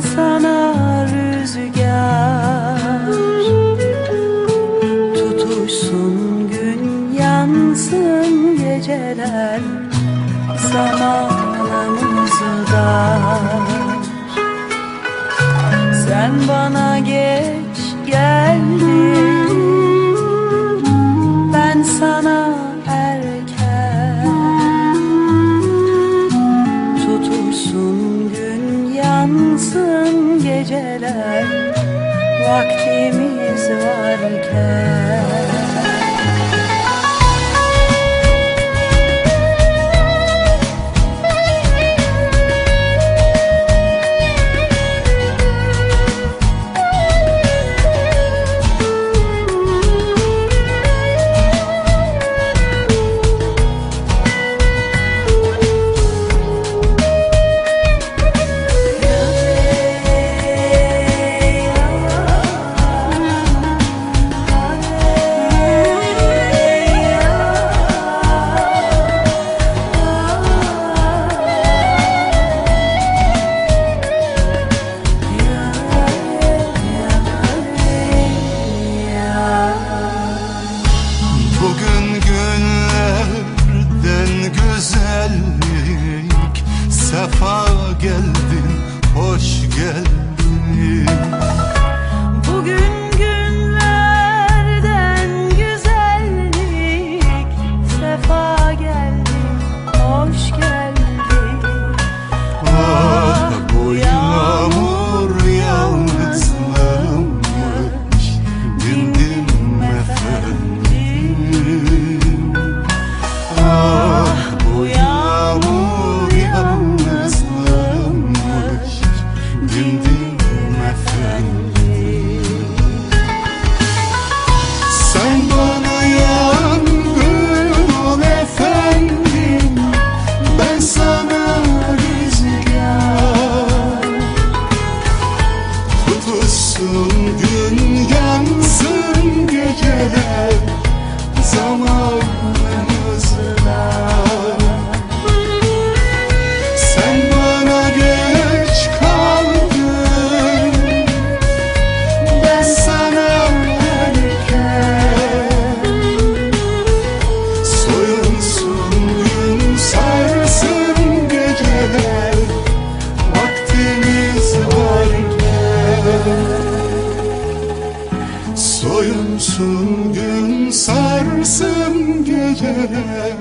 sana rüzgar. Tutuşsun gün yansın geceler Zamanımız dar Sen bana geç geldin Ben sana Uzansın geceler Vaktimiz varken. olsun Soyunsun gün sarsın geceler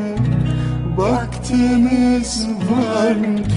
Vaktimiz varken.